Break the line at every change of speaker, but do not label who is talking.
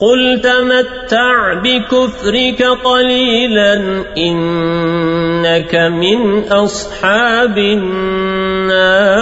قل تمتع بكفرك قليلا إنك من أصحاب النار